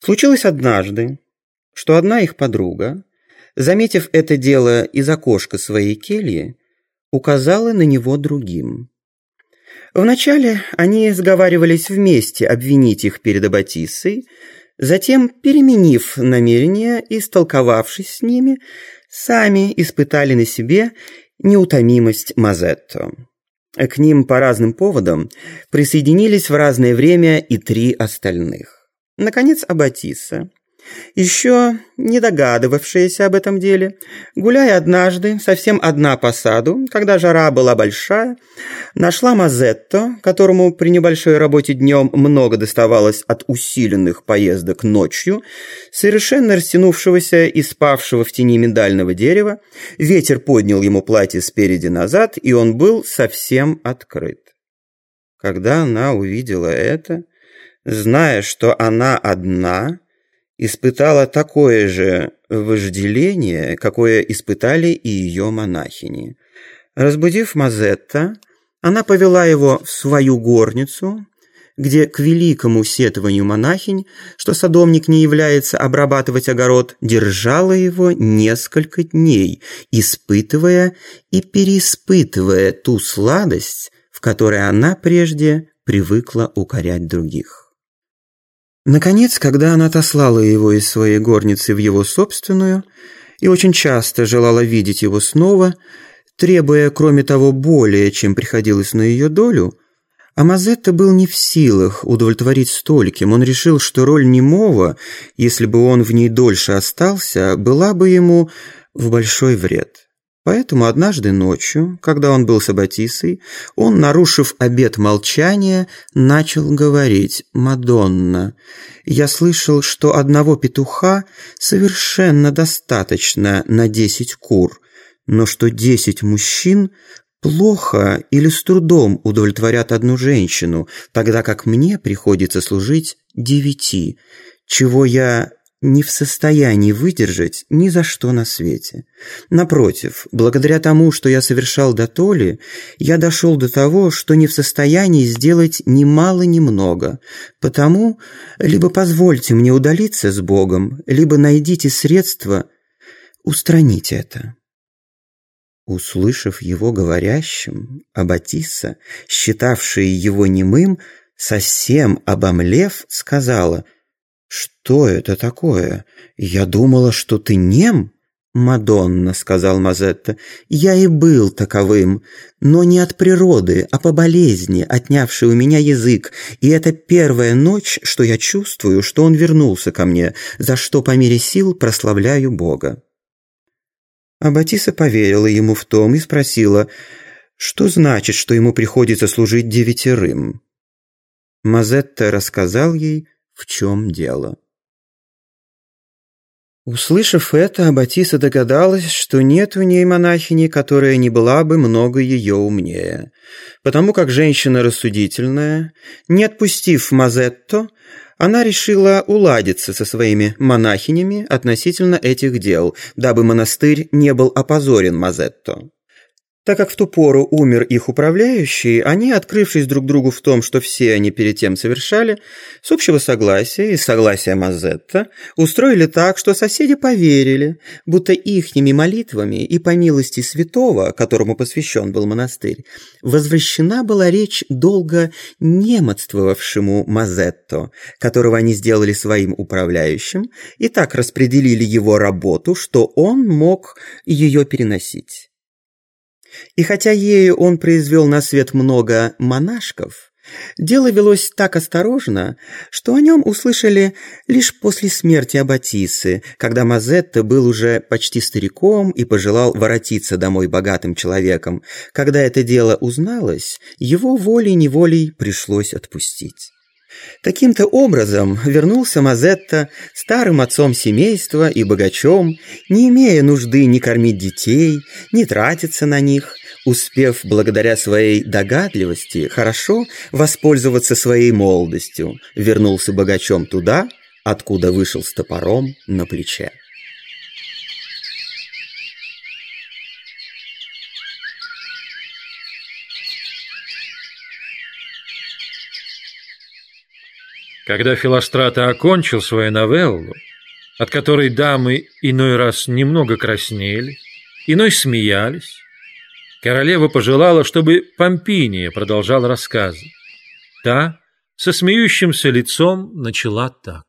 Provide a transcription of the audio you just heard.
Случилось однажды, что одна их подруга, заметив это дело из окошка своей кельи, указала на него другим. Вначале они сговаривались вместе обвинить их перед Аббатисой, затем, переменив намерение и столковавшись с ними, сами испытали на себе неутомимость Мазетто. К ним по разным поводам присоединились в разное время и три остальных. Наконец, Аббатиса, еще не догадывавшаяся об этом деле, гуляя однажды совсем одна по саду, когда жара была большая, нашла Мазетто, которому при небольшой работе днем много доставалось от усиленных поездок ночью, совершенно растянувшегося и спавшего в тени миндального дерева, ветер поднял ему платье спереди назад, и он был совсем открыт. Когда она увидела это, зная, что она одна, испытала такое же вожделение, какое испытали и ее монахини. Разбудив Мазетта, она повела его в свою горницу, где к великому сетованию монахинь, что садовник не является обрабатывать огород, держала его несколько дней, испытывая и переиспытывая ту сладость, в которой она прежде привыкла укорять других. Наконец, когда она отослала его из своей горницы в его собственную и очень часто желала видеть его снова, требуя, кроме того, более, чем приходилось на ее долю, а Мазетта был не в силах удовлетворить стольким. Он решил, что роль немого, если бы он в ней дольше остался, была бы ему в большой вред. Поэтому однажды ночью, когда он был с Аббатисой, он, нарушив обет молчания, начал говорить «Мадонна, я слышал, что одного петуха совершенно достаточно на десять кур, но что десять мужчин плохо или с трудом удовлетворят одну женщину, тогда как мне приходится служить девяти, чего я не в состоянии выдержать ни за что на свете. Напротив, благодаря тому, что я совершал до толи, я дошел до того, что не в состоянии сделать ни мало ни много. Потому либо позвольте мне удалиться с Богом, либо найдите средства устранить это. Услышав его говорящим, Аббатиса, считавшая его немым, совсем обомлев, сказала — «Что это такое? Я думала, что ты нем?» «Мадонна», — сказал Мазетта, — «я и был таковым, но не от природы, а по болезни, отнявшей у меня язык, и это первая ночь, что я чувствую, что он вернулся ко мне, за что по мере сил прославляю Бога». Аббатиса поверила ему в том и спросила, что значит, что ему приходится служить девятерым. Мазетта рассказал ей, в чем дело. Услышав это, Аббатиса догадалась, что нет в ней монахини, которая не была бы много ее умнее. Потому как женщина рассудительная, не отпустив Мазетто, она решила уладиться со своими монахинями относительно этих дел, дабы монастырь не был опозорен Мазетто. Так как в ту пору умер их управляющий, они, открывшись друг другу в том, что все они перед тем совершали, с общего согласия и согласия Мазетта, устроили так, что соседи поверили, будто ихними молитвами и по милости святого, которому посвящен был монастырь, возвращена была речь долго немодствовавшему Мазетто, которого они сделали своим управляющим, и так распределили его работу, что он мог ее переносить. И хотя ею он произвел на свет много монашков, дело велось так осторожно, что о нем услышали лишь после смерти Аббатисы, когда Мазетта был уже почти стариком и пожелал воротиться домой богатым человеком. Когда это дело узналось, его волей-неволей пришлось отпустить. Таким-то образом вернулся Мазетта старым отцом семейства и богачом, не имея нужды ни кормить детей, ни тратиться на них, успев благодаря своей догадливости хорошо воспользоваться своей молодостью, вернулся богачом туда, откуда вышел с топором на плече. Когда Филострата окончил свою новеллу, от которой дамы иной раз немного краснели, иной смеялись, королева пожелала, чтобы Помпиния продолжал рассказы. Та со смеющимся лицом начала так.